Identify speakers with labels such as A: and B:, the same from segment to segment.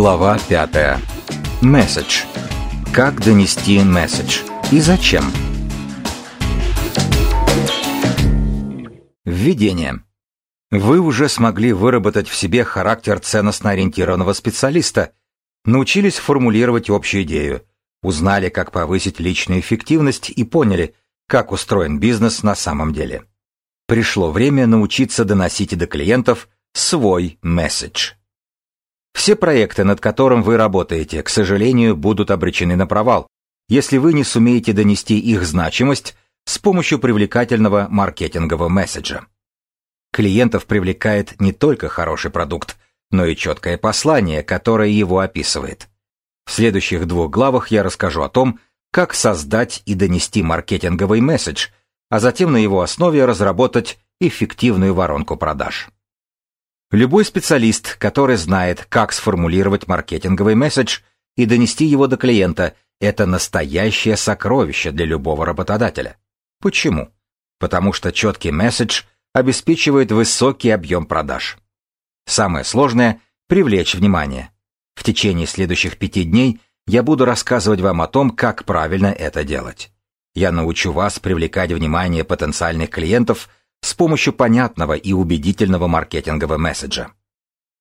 A: Глава 5. Месседж. Как донести месседж и зачем? Введение. Вы уже смогли выработать в себе характер ценностно ориентированного специалиста, научились формулировать общую идею, узнали, как повысить личную эффективность и поняли, как устроен бизнес на самом деле. Пришло время научиться доносить до клиентов свой месседж. Все проекты, над которым вы работаете, к сожалению, будут обречены на провал, если вы не сумеете донести их значимость с помощью привлекательного маркетингового месседжа. Клиентов привлекает не только хороший продукт, но и четкое послание, которое его описывает. В следующих двух главах я расскажу о том, как создать и донести маркетинговый месседж, а затем на его основе разработать эффективную воронку продаж. Любой специалист, который знает, как сформулировать маркетинговый месседж и донести его до клиента, это настоящее сокровище для любого работодателя. Почему? Потому что четкий месседж обеспечивает высокий объем продаж. Самое сложное – привлечь внимание. В течение следующих пяти дней я буду рассказывать вам о том, как правильно это делать. Я научу вас привлекать внимание потенциальных клиентов с помощью понятного и убедительного маркетингового месседжа.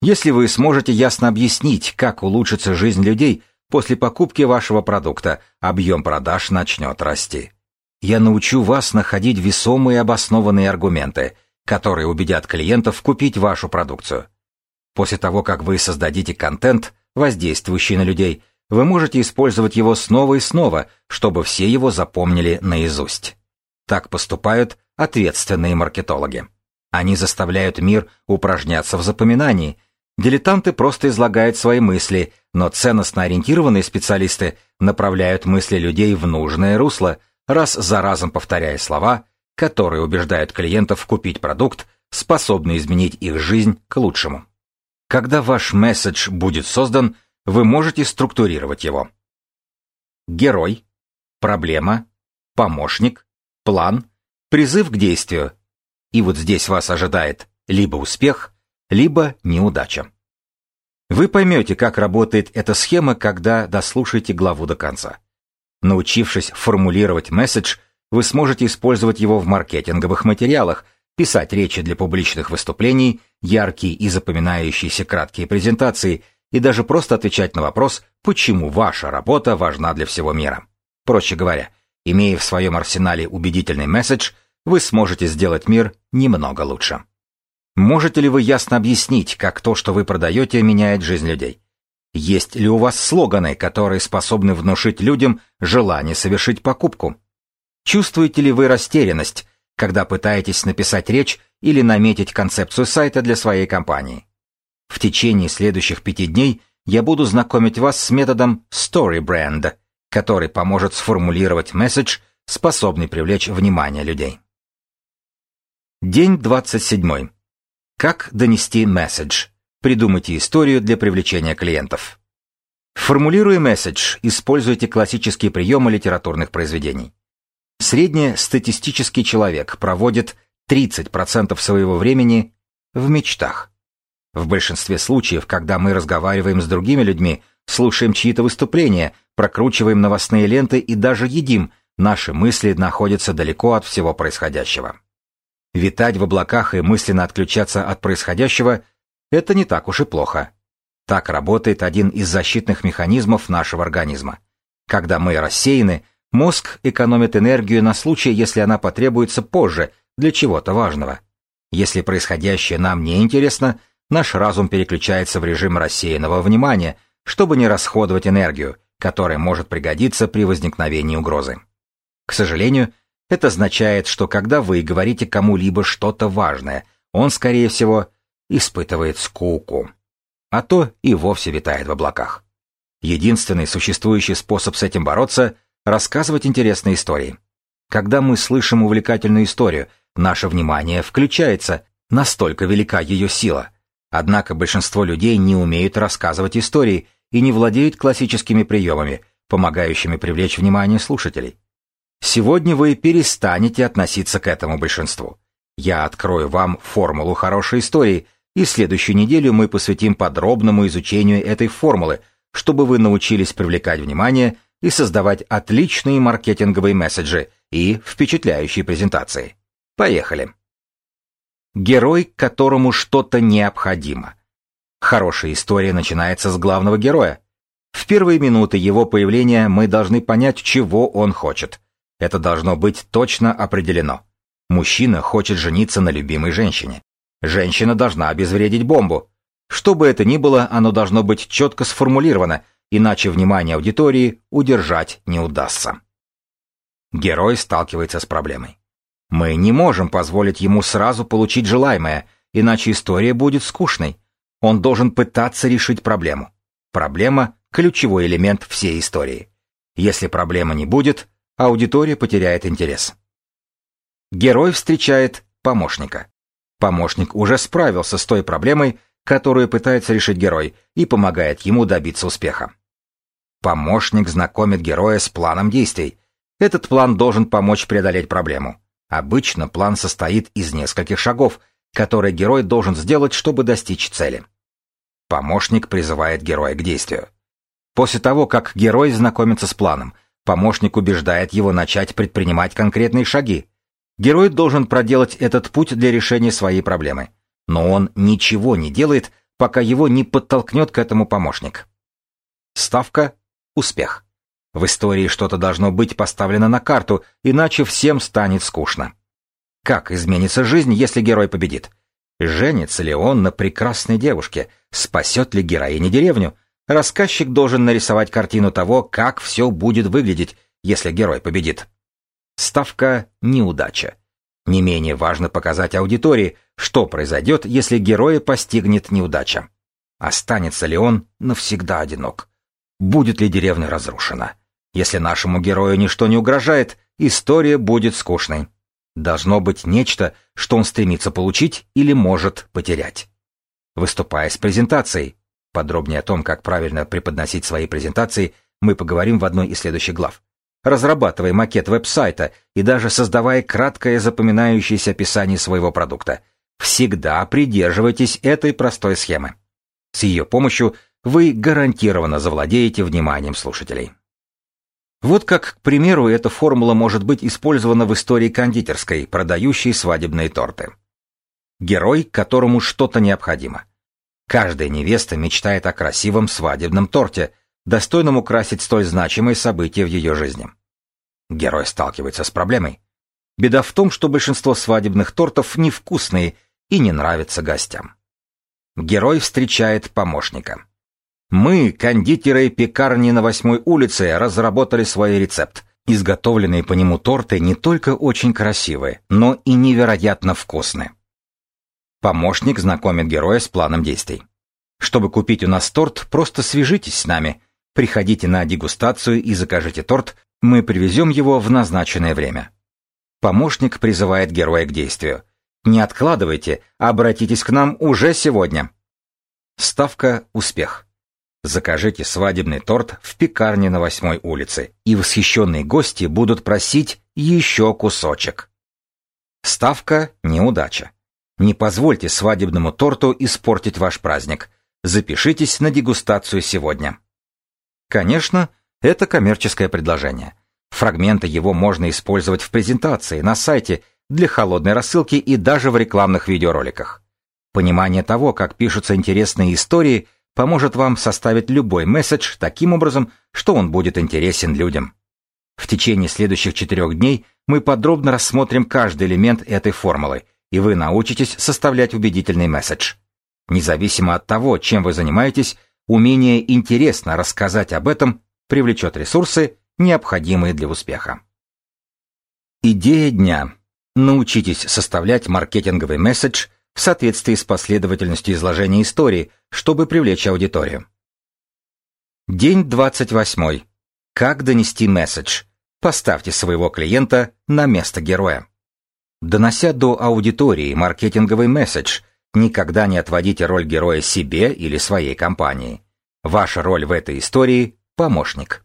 A: Если вы сможете ясно объяснить, как улучшится жизнь людей после покупки вашего продукта, объем продаж начнет расти. Я научу вас находить весомые обоснованные аргументы, которые убедят клиентов купить вашу продукцию. После того, как вы создадите контент, воздействующий на людей, вы можете использовать его снова и снова, чтобы все его запомнили наизусть. Так поступают ответственные маркетологи. Они заставляют мир упражняться в запоминании. Дилетанты просто излагают свои мысли, но ценностно ориентированные специалисты направляют мысли людей в нужное русло, раз за разом повторяя слова, которые убеждают клиентов купить продукт, способный изменить их жизнь к лучшему. Когда ваш месседж будет создан, вы можете структурировать его. Герой, проблема, помощник, план, призыв к действию. И вот здесь вас ожидает либо успех, либо неудача. Вы поймете, как работает эта схема, когда дослушаете главу до конца. Научившись формулировать месседж, вы сможете использовать его в маркетинговых материалах, писать речи для публичных выступлений, яркие и запоминающиеся краткие презентации и даже просто отвечать на вопрос, почему ваша работа важна для всего мира. Проще говоря, Имея в своем арсенале убедительный месседж, вы сможете сделать мир немного лучше. Можете ли вы ясно объяснить, как то, что вы продаете, меняет жизнь людей? Есть ли у вас слоганы, которые способны внушить людям желание совершить покупку? Чувствуете ли вы растерянность, когда пытаетесь написать речь или наметить концепцию сайта для своей компании? В течение следующих пяти дней я буду знакомить вас с методом Story Brand – который поможет сформулировать месседж, способный привлечь внимание людей. День 27. Как донести месседж? Придумайте историю для привлечения клиентов. Формулируя месседж, используйте классические приемы литературных произведений. Среднестатистический человек проводит 30% своего времени в мечтах. В большинстве случаев, когда мы разговариваем с другими людьми, слушаем чьи-то выступления, прокручиваем новостные ленты и даже едим, наши мысли находятся далеко от всего происходящего. Витать в облаках и мысленно отключаться от происходящего – это не так уж и плохо. Так работает один из защитных механизмов нашего организма. Когда мы рассеяны, мозг экономит энергию на случай, если она потребуется позже для чего-то важного. Если происходящее нам не интересно, наш разум переключается в режим рассеянного внимания, чтобы не расходовать энергию – которая может пригодиться при возникновении угрозы. К сожалению, это означает, что когда вы говорите кому-либо что-то важное, он, скорее всего, испытывает скуку, а то и вовсе витает в облаках. Единственный существующий способ с этим бороться – рассказывать интересные истории. Когда мы слышим увлекательную историю, наше внимание включается, настолько велика ее сила. Однако большинство людей не умеют рассказывать истории и не владеют классическими приемами, помогающими привлечь внимание слушателей. Сегодня вы перестанете относиться к этому большинству. Я открою вам формулу хорошей истории и следующую неделю мы посвятим подробному изучению этой формулы, чтобы вы научились привлекать внимание и создавать отличные маркетинговые месседжи и впечатляющие презентации. Поехали! Герой, которому что-то необходимо. Хорошая история начинается с главного героя. В первые минуты его появления мы должны понять, чего он хочет. Это должно быть точно определено. Мужчина хочет жениться на любимой женщине. Женщина должна обезвредить бомбу. Что бы это ни было, оно должно быть четко сформулировано, иначе внимание аудитории удержать не удастся. Герой сталкивается с проблемой. Мы не можем позволить ему сразу получить желаемое, иначе история будет скучной. Он должен пытаться решить проблему. Проблема – ключевой элемент всей истории. Если проблемы не будет, аудитория потеряет интерес. Герой встречает помощника. Помощник уже справился с той проблемой, которую пытается решить герой, и помогает ему добиться успеха. Помощник знакомит героя с планом действий. Этот план должен помочь преодолеть проблему. Обычно план состоит из нескольких шагов, которые герой должен сделать, чтобы достичь цели. Помощник призывает героя к действию. После того, как герой знакомится с планом, помощник убеждает его начать предпринимать конкретные шаги. Герой должен проделать этот путь для решения своей проблемы. Но он ничего не делает, пока его не подтолкнет к этому помощник. Ставка – успех. В истории что-то должно быть поставлено на карту, иначе всем станет скучно. Как изменится жизнь, если герой победит? Женится ли он на прекрасной девушке? Спасет ли героиня деревню? Рассказчик должен нарисовать картину того, как все будет выглядеть, если герой победит. Ставка «неудача». Не менее важно показать аудитории, что произойдет, если героя постигнет неудача. Останется ли он навсегда одинок? Будет ли деревня разрушена? Если нашему герою ничто не угрожает, история будет скучной. Должно быть нечто, что он стремится получить или может потерять. Выступая с презентацией, подробнее о том, как правильно преподносить свои презентации, мы поговорим в одной из следующих глав разрабатывая макет веб-сайта и даже создавая краткое запоминающееся описание своего продукта. Всегда придерживайтесь этой простой схемы. С ее помощью вы гарантированно завладеете вниманием слушателей. Вот как, к примеру, эта формула может быть использована в истории кондитерской, продающей свадебные торты. Герой, которому что-то необходимо. Каждая невеста мечтает о красивом свадебном торте, достойном украсить столь значимое событие в ее жизни. Герой сталкивается с проблемой. Беда в том, что большинство свадебных тортов невкусные и не нравятся гостям. Герой встречает помощника. Мы, кондитеры пекарни на восьмой улице, разработали свой рецепт. Изготовленные по нему торты не только очень красивые, но и невероятно вкусные. Помощник знакомит героя с планом действий. Чтобы купить у нас торт, просто свяжитесь с нами. Приходите на дегустацию и закажите торт, мы привезем его в назначенное время. Помощник призывает героя к действию. Не откладывайте, обратитесь к нам уже сегодня. Ставка «Успех». Закажите свадебный торт в пекарне на восьмой улице, и восхищенные гости будут просить еще кусочек. Ставка «Неудача». Не позвольте свадебному торту испортить ваш праздник. Запишитесь на дегустацию сегодня. Конечно, это коммерческое предложение. Фрагменты его можно использовать в презентации, на сайте, для холодной рассылки и даже в рекламных видеороликах. Понимание того, как пишутся интересные истории, поможет вам составить любой месседж таким образом, что он будет интересен людям. В течение следующих четырех дней мы подробно рассмотрим каждый элемент этой формулы, и вы научитесь составлять убедительный месседж. Независимо от того, чем вы занимаетесь, умение интересно рассказать об этом привлечет ресурсы, необходимые для успеха. Идея дня. Научитесь составлять маркетинговый месседж в соответствии с последовательностью изложения истории, чтобы привлечь аудиторию. День 28. Как донести месседж? Поставьте своего клиента на место героя. Донося до аудитории маркетинговый месседж, никогда не отводите роль героя себе или своей компании. Ваша роль в этой истории Помощник.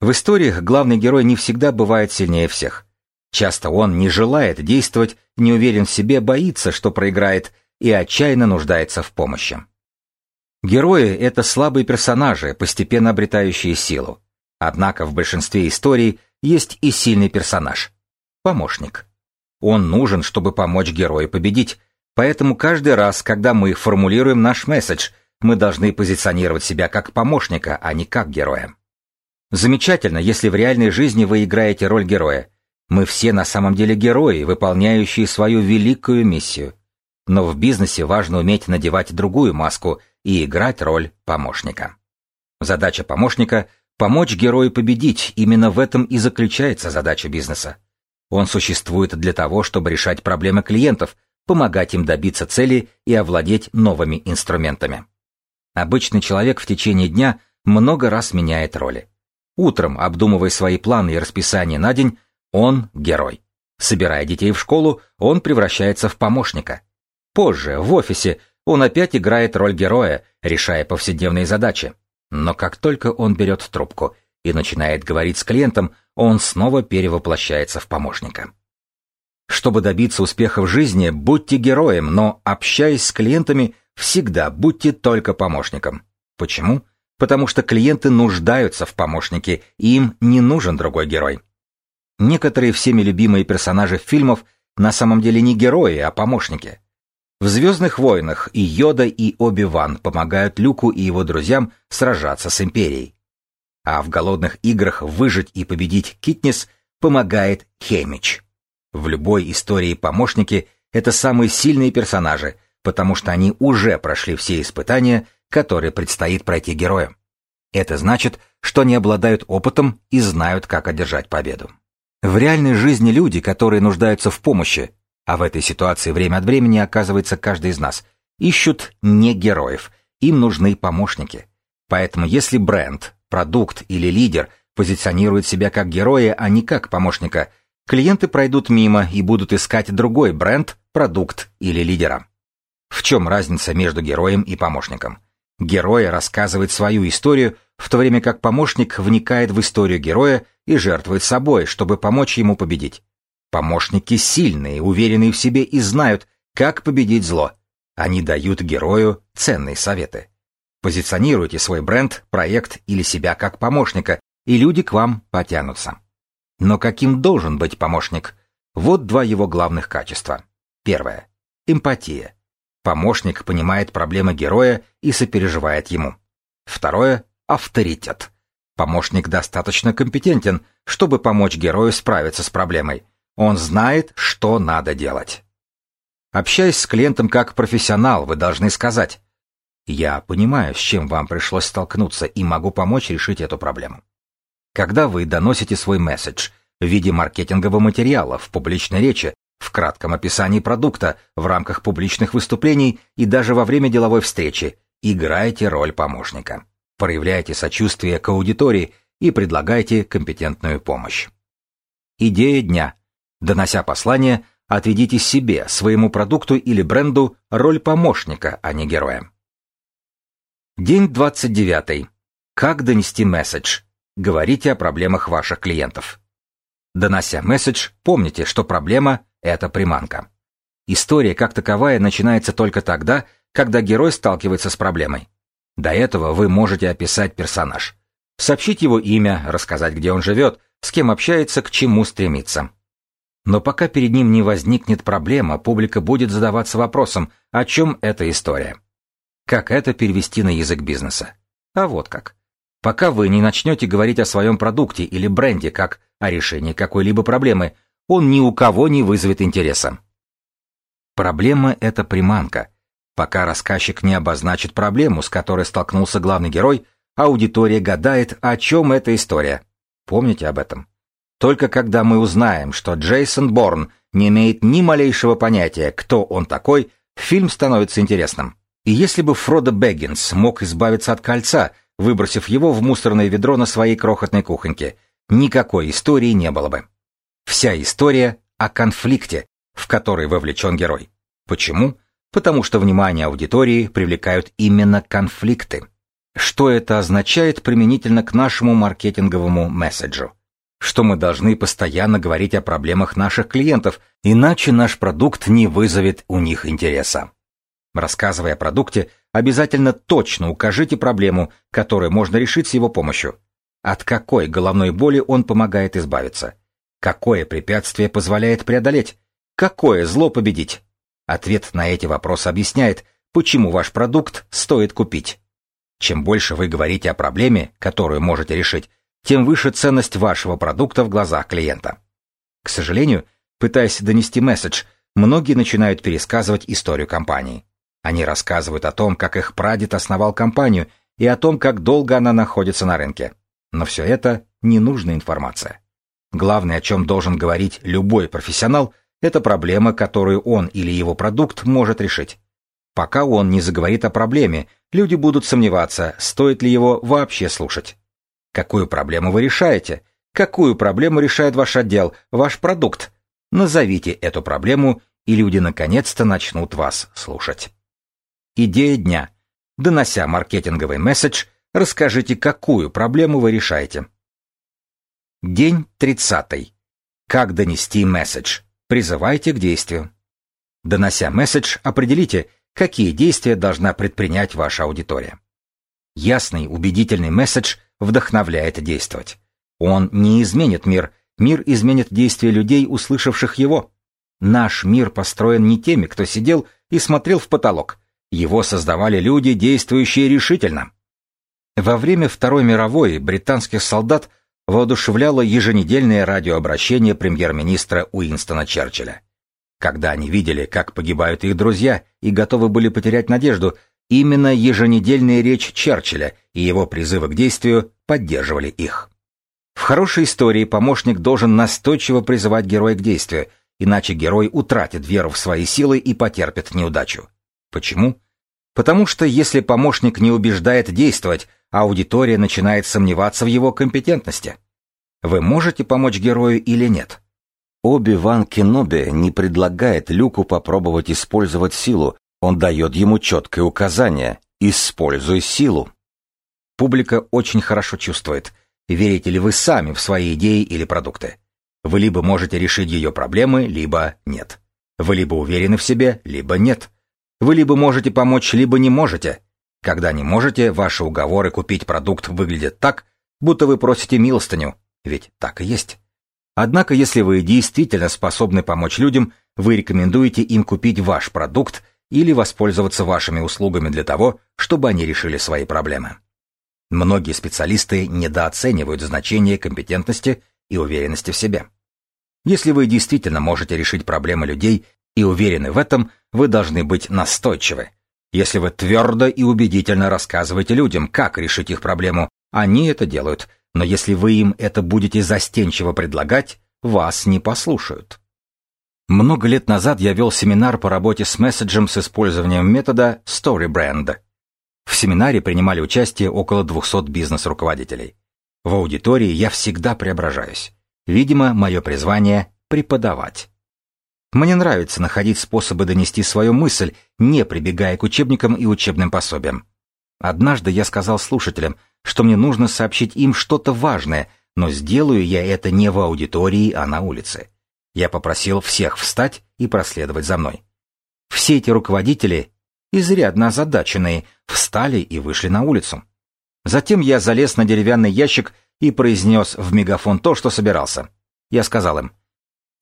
A: В историях главный герой не всегда бывает сильнее всех. Часто он не желает действовать, не уверен в себе, боится, что проиграет, и отчаянно нуждается в помощи. Герои — это слабые персонажи, постепенно обретающие силу. Однако в большинстве историй есть и сильный персонаж — помощник. Он нужен, чтобы помочь герою победить, поэтому каждый раз, когда мы формулируем наш месседж, мы должны позиционировать себя как помощника, а не как героя. Замечательно, если в реальной жизни вы играете роль героя. Мы все на самом деле герои, выполняющие свою великую миссию. Но в бизнесе важно уметь надевать другую маску и играть роль помощника. Задача помощника – помочь герою победить, именно в этом и заключается задача бизнеса. Он существует для того, чтобы решать проблемы клиентов, помогать им добиться цели и овладеть новыми инструментами. Обычный человек в течение дня много раз меняет роли. Утром, обдумывая свои планы и расписание на день, он – герой. Собирая детей в школу, он превращается в помощника. Позже, в офисе, он опять играет роль героя, решая повседневные задачи. Но как только он берет трубку и начинает говорить с клиентом, он снова перевоплощается в помощника. Чтобы добиться успеха в жизни, будьте героем, но, общаясь с клиентами, всегда будьте только помощником. Почему? Потому что клиенты нуждаются в помощнике, им не нужен другой герой. Некоторые всеми любимые персонажи фильмов на самом деле не герои, а помощники. В «Звездных войнах» и Йода, и Оби-Ван помогают Люку и его друзьям сражаться с Империей. А в «Голодных играх» выжить и победить Китнис помогает Хемич. В любой истории помощники — это самые сильные персонажи, потому что они уже прошли все испытания, которые предстоит пройти героям. Это значит, что они обладают опытом и знают, как одержать победу. В реальной жизни люди, которые нуждаются в помощи, а в этой ситуации время от времени оказывается каждый из нас, ищут не героев, им нужны помощники. Поэтому если бренд, продукт или лидер позиционирует себя как героя, а не как помощника, клиенты пройдут мимо и будут искать другой бренд, продукт или лидера. В чем разница между героем и помощником? Герой рассказывает свою историю, в то время как помощник вникает в историю героя и жертвует собой, чтобы помочь ему победить. Помощники сильные, уверенные в себе и знают, как победить зло. Они дают герою ценные советы. Позиционируйте свой бренд, проект или себя как помощника, и люди к вам потянутся. Но каким должен быть помощник? Вот два его главных качества. Первое. Эмпатия. Помощник понимает проблемы героя и сопереживает ему. Второе – авторитет. Помощник достаточно компетентен, чтобы помочь герою справиться с проблемой. Он знает, что надо делать. Общаясь с клиентом как профессионал, вы должны сказать «Я понимаю, с чем вам пришлось столкнуться и могу помочь решить эту проблему». Когда вы доносите свой месседж в виде маркетингового материала, в публичной речи, в кратком описании продукта, в рамках публичных выступлений и даже во время деловой встречи играйте роль помощника. Проявляйте сочувствие к аудитории и предлагайте компетентную помощь. Идея дня. Донося послание, отведите себе, своему продукту или бренду роль помощника, а не героя. День 29. Как донести месседж? Говорите о проблемах ваших клиентов. Донося месседж, помните, что проблема это приманка. История как таковая начинается только тогда, когда герой сталкивается с проблемой. До этого вы можете описать персонаж. Сообщить его имя, рассказать, где он живет, с кем общается, к чему стремится. Но пока перед ним не возникнет проблема, публика будет задаваться вопросом, о чем эта история. Как это перевести на язык бизнеса? А вот как. Пока вы не начнете говорить о своем продукте или бренде как о решении какой-либо проблемы, он ни у кого не вызовет интереса. Проблема — это приманка. Пока рассказчик не обозначит проблему, с которой столкнулся главный герой, аудитория гадает, о чем эта история. Помните об этом. Только когда мы узнаем, что Джейсон Борн не имеет ни малейшего понятия, кто он такой, фильм становится интересным. И если бы Фродо Бэггинс мог избавиться от кольца, выбросив его в мусорное ведро на своей крохотной кухоньке, никакой истории не было бы. Вся история о конфликте, в который вовлечен герой. Почему? Потому что внимание аудитории привлекают именно конфликты. Что это означает применительно к нашему маркетинговому месседжу? Что мы должны постоянно говорить о проблемах наших клиентов, иначе наш продукт не вызовет у них интереса. Рассказывая о продукте, обязательно точно укажите проблему, которую можно решить с его помощью. От какой головной боли он помогает избавиться? Какое препятствие позволяет преодолеть? Какое зло победить? Ответ на эти вопросы объясняет, почему ваш продукт стоит купить. Чем больше вы говорите о проблеме, которую можете решить, тем выше ценность вашего продукта в глазах клиента. К сожалению, пытаясь донести месседж, многие начинают пересказывать историю компании. Они рассказывают о том, как их прадед основал компанию и о том, как долго она находится на рынке. Но все это ненужная информация. Главное, о чем должен говорить любой профессионал, это проблема, которую он или его продукт может решить. Пока он не заговорит о проблеме, люди будут сомневаться, стоит ли его вообще слушать. Какую проблему вы решаете? Какую проблему решает ваш отдел, ваш продукт? Назовите эту проблему, и люди наконец-то начнут вас слушать. Идея дня. Донося маркетинговый месседж, расскажите, какую проблему вы решаете. День 30. Как донести месседж? Призывайте к действию. Донося месседж, определите, какие действия должна предпринять ваша аудитория. Ясный, убедительный месседж вдохновляет действовать. Он не изменит мир, мир изменит действия людей, услышавших его. Наш мир построен не теми, кто сидел и смотрел в потолок, его создавали люди, действующие решительно. Во время Второй мировой британских солдат воодушевляло еженедельное радиообращение премьер-министра Уинстона Черчилля. Когда они видели, как погибают их друзья и готовы были потерять надежду, именно еженедельная речь Черчилля и его призывы к действию поддерживали их. В хорошей истории помощник должен настойчиво призывать героя к действию, иначе герой утратит веру в свои силы и потерпит неудачу. Почему? Потому что если помощник не убеждает действовать, аудитория начинает сомневаться в его компетентности. Вы можете помочь герою или нет? Оби-Ван Кеноби не предлагает Люку попробовать использовать силу, он дает ему четкое указание «используй силу». Публика очень хорошо чувствует, верите ли вы сами в свои идеи или продукты. Вы либо можете решить ее проблемы, либо нет. Вы либо уверены в себе, либо нет. Вы либо можете помочь, либо не можете. Когда не можете, ваши уговоры купить продукт выглядят так, будто вы просите милостыню, ведь так и есть. Однако, если вы действительно способны помочь людям, вы рекомендуете им купить ваш продукт или воспользоваться вашими услугами для того, чтобы они решили свои проблемы. Многие специалисты недооценивают значение компетентности и уверенности в себе. Если вы действительно можете решить проблемы людей и уверены в этом, вы должны быть настойчивы. Если вы твердо и убедительно рассказываете людям, как решить их проблему, они это делают, но если вы им это будете застенчиво предлагать, вас не послушают. Много лет назад я вел семинар по работе с месседжем с использованием метода StoryBrand. В семинаре принимали участие около 200 бизнес-руководителей. В аудитории я всегда преображаюсь. Видимо, мое призвание — преподавать. Мне нравится находить способы донести свою мысль, не прибегая к учебникам и учебным пособиям. Однажды я сказал слушателям, что мне нужно сообщить им что-то важное, но сделаю я это не в аудитории, а на улице. Я попросил всех встать и проследовать за мной. Все эти руководители, изрядно озадаченные, встали и вышли на улицу. Затем я залез на деревянный ящик и произнес в мегафон то, что собирался. Я сказал им,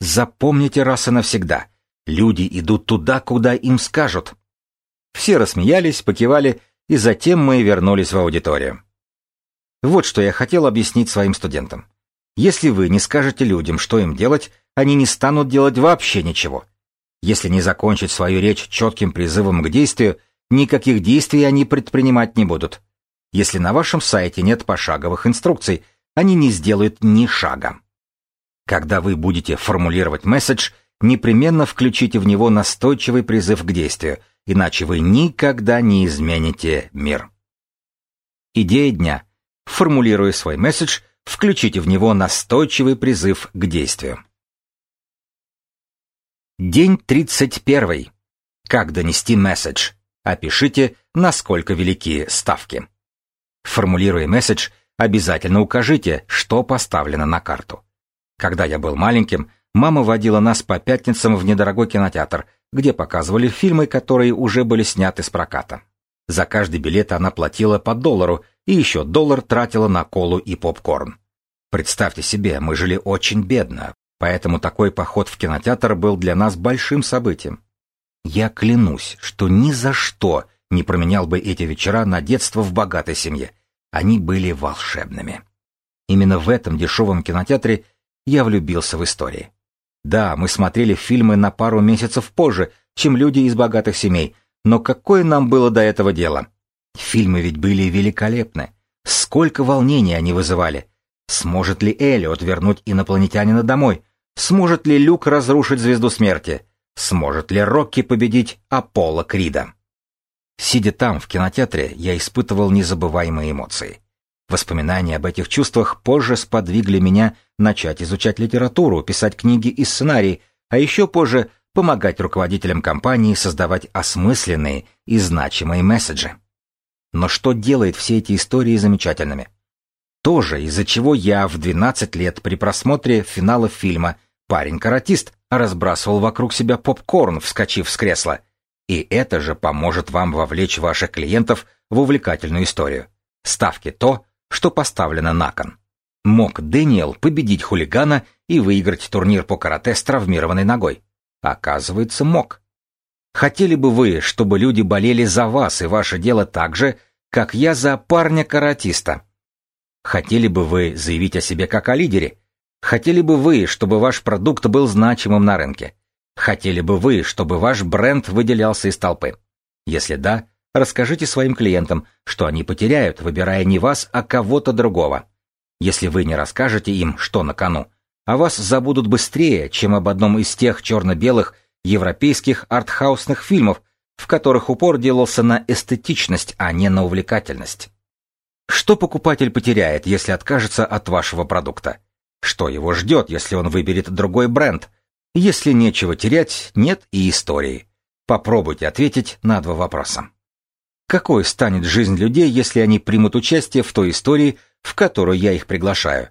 A: Запомните раз и навсегда. Люди идут туда, куда им скажут. Все рассмеялись, покивали, и затем мы вернулись в аудиторию. Вот что я хотел объяснить своим студентам. Если вы не скажете людям, что им делать, они не станут делать вообще ничего. Если не закончить свою речь четким призывом к действию, никаких действий они предпринимать не будут. Если на вашем сайте нет пошаговых инструкций, они не сделают ни шага. Когда вы будете формулировать месседж, непременно включите в него настойчивый призыв к действию, иначе вы никогда не измените мир. Идея дня. Формулируя свой месседж, включите в него настойчивый призыв к действию. День 31. Как донести месседж? Опишите, насколько велики ставки. Формулируя месседж, обязательно укажите, что поставлено на карту. Когда я был маленьким, мама водила нас по пятницам в недорогой кинотеатр, где показывали фильмы, которые уже были сняты с проката. За каждый билет она платила по доллару и еще доллар тратила на колу и попкорн. Представьте себе, мы жили очень бедно, поэтому такой поход в кинотеатр был для нас большим событием. Я клянусь, что ни за что не променял бы эти вечера на детство в богатой семье. Они были волшебными. Именно в этом дешевом кинотеатре я влюбился в истории. Да, мы смотрели фильмы на пару месяцев позже, чем люди из богатых семей, но какое нам было до этого дело? Фильмы ведь были великолепны. Сколько волнений они вызывали. Сможет ли Эллиот вернуть инопланетянина домой? Сможет ли Люк разрушить звезду смерти? Сможет ли Рокки победить Аполло Крида? Сидя там, в кинотеатре, я испытывал незабываемые эмоции. Воспоминания об этих чувствах позже сподвигли меня начать изучать литературу, писать книги и сценарии, а еще позже помогать руководителям компании создавать осмысленные и значимые месседжи. Но что делает все эти истории замечательными? То же, из-за чего я в 12 лет при просмотре финала фильма «Парень-каратист» разбрасывал вокруг себя попкорн, вскочив с кресла. И это же поможет вам вовлечь ваших клиентов в увлекательную историю. Ставьте то, что поставлено на кон. Мог Дэниел победить хулигана и выиграть турнир по карате с травмированной ногой? Оказывается, мог. Хотели бы вы, чтобы люди болели за вас и ваше дело так же, как я за парня-каратиста? Хотели бы вы заявить о себе как о лидере? Хотели бы вы, чтобы ваш продукт был значимым на рынке? Хотели бы вы, чтобы ваш бренд выделялся из толпы? Если да, расскажите своим клиентам, что они потеряют, выбирая не вас, а кого-то другого. Если вы не расскажете им, что на кону, а вас забудут быстрее, чем об одном из тех черно-белых европейских артхаусных фильмов, в которых упор делался на эстетичность, а не на увлекательность. Что покупатель потеряет, если откажется от вашего продукта? Что его ждет, если он выберет другой бренд? Если нечего терять, нет и истории. Попробуйте ответить на два вопроса. Какой станет жизнь людей, если они примут участие в той истории, в которую я их приглашаю?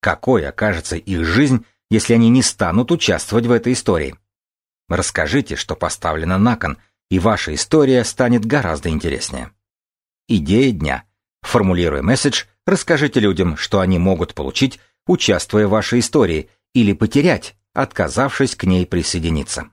A: Какой окажется их жизнь, если они не станут участвовать в этой истории? Расскажите, что поставлено на кон, и ваша история станет гораздо интереснее. Идея дня. Формулируя месседж, расскажите людям, что они могут получить, участвуя в вашей истории, или потерять, отказавшись к ней присоединиться.